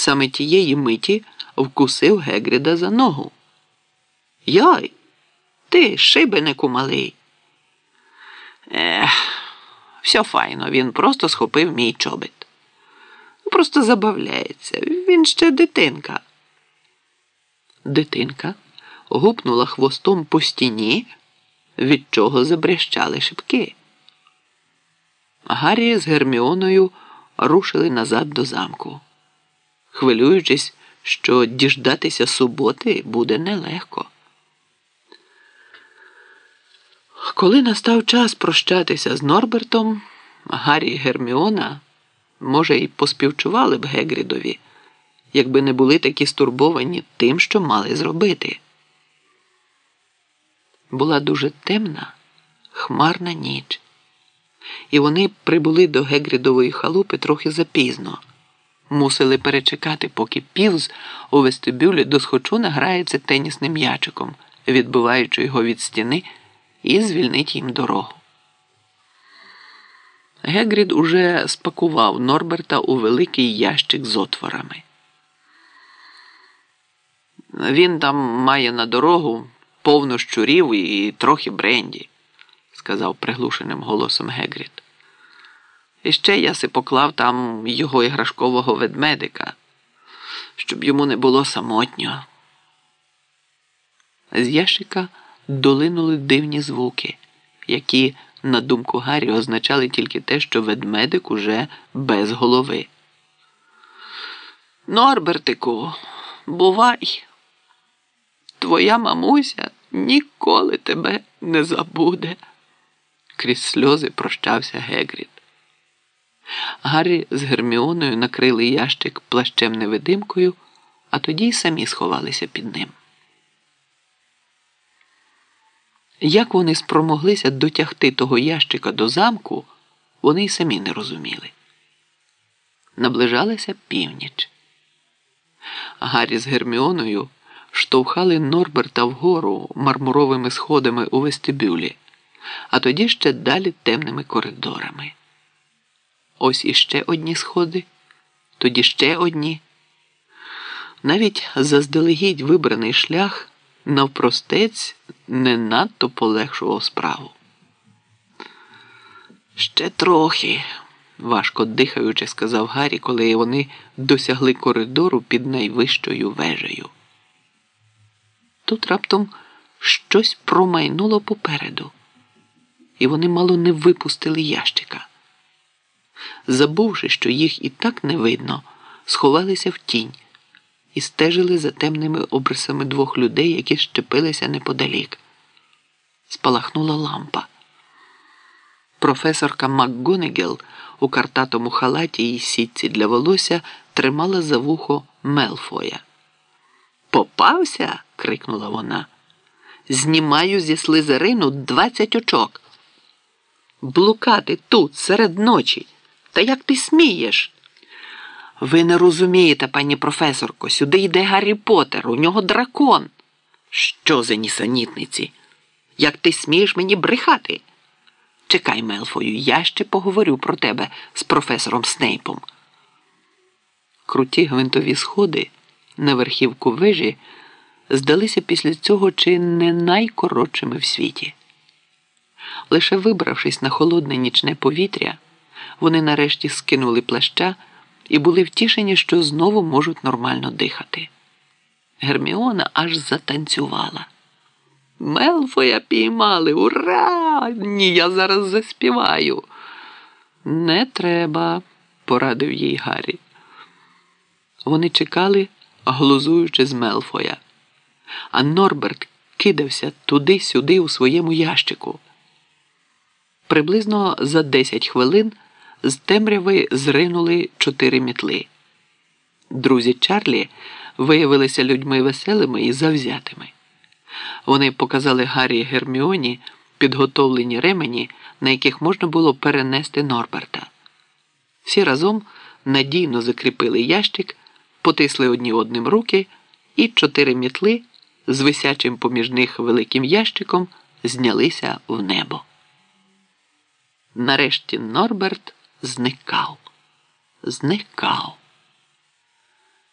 саме тієї миті вкусив Гегріда за ногу. Йой, ти шибенику малий. Ех, все файно, він просто схопив мій чобіт. Просто забавляється, він ще дитинка. Дитинка гупнула хвостом по стіні, від чого забрящали шибки. Гаррі з Герміоною рушили назад до замку, хвилюючись, що діждатися суботи буде нелегко. Коли настав час прощатися з Норбертом, Гаррі Герміона, може, і поспівчували б Гегрідові, якби не були такі стурбовані тим, що мали зробити. Була дуже темна, хмарна ніч, і вони прибули до Гегрідової халупи трохи запізно. Мусили перечекати, поки півз у вестибюлі досхочу грається тенісним м'ячиком, відбиваючи його від стіни, і звільнить їм дорогу. Гегрід уже спакував Норберта у великий ящик з отворами. Він там має на дорогу повну щурів і трохи бренді, сказав приглушеним голосом Гегрід. І ще я си поклав там його іграшкового ведмедика, щоб йому не було самотньо. З ящика долинули дивні звуки, які, на думку Гаррі, означали тільки те, що ведмедик уже без голови. Норбертику, бувай, твоя мамуся ніколи тебе не забуде, крізь сльози прощався Гегрід. Гаррі з Герміоною накрили ящик плащем невидимкою, а тоді й самі сховалися під ним. Як вони спромоглися дотягти того ящика до замку, вони й самі не розуміли. Наближалася північ. Гаррі з Герміоною штовхали Норберта вгору мармуровими сходами у вестибюлі, а тоді ще далі темними коридорами. Ось іще одні сходи, тоді ще одні. Навіть заздалегідь вибраний шлях навпростець не надто полегшував справу. Ще трохи, важко дихаючи, сказав Гаррі, коли вони досягли коридору під найвищою вежею. Тут раптом щось промайнуло попереду, і вони мало не випустили ящика. Забувши, що їх і так не видно, сховалися в тінь і стежили за темними обрисами двох людей, які щепилися неподалік. Спалахнула лампа. Професорка МакГонегел у картатому халаті і сітці для волосся тримала за вухо Мелфоя. Попався? крикнула вона. Знімаю зі слизерину двадцять очок. Блукати тут серед ночі. Та як ти смієш? Ви не розумієте, пані професорко, сюди йде Гаррі Поттер, у нього дракон. Що за нісенітниці? Як ти смієш мені брехати? Чекай, Мелфою, я ще поговорю про тебе з професором Снейпом. Круті гвинтові сходи на верхівку вежі здалися після цього чи не найкоротшими в світі. Лише вибравшись на холодне нічне повітря, вони нарешті скинули плаща і були втішені, що знову можуть нормально дихати. Герміона аж затанцювала. Мелфоя піймали, ура! Ні, я зараз заспіваю. Не треба, порадив їй Гаррі. Вони чекали, глузуючи з Мелфоя, а Норберт кидався туди-сюди у своєму ящику. Приблизно за 10 хвилин з темряви зринули чотири мітли. Друзі Чарлі виявилися людьми веселими і завзятими. Вони показали Гаррі Герміоні підготовлені ремені, на яких можна було перенести Норберта. Всі разом надійно закріпили ящик, потисли одні одним руки, і чотири мітли з висячим поміж них великим ящиком знялися в небо. Нарешті Норберт зникав, зникав.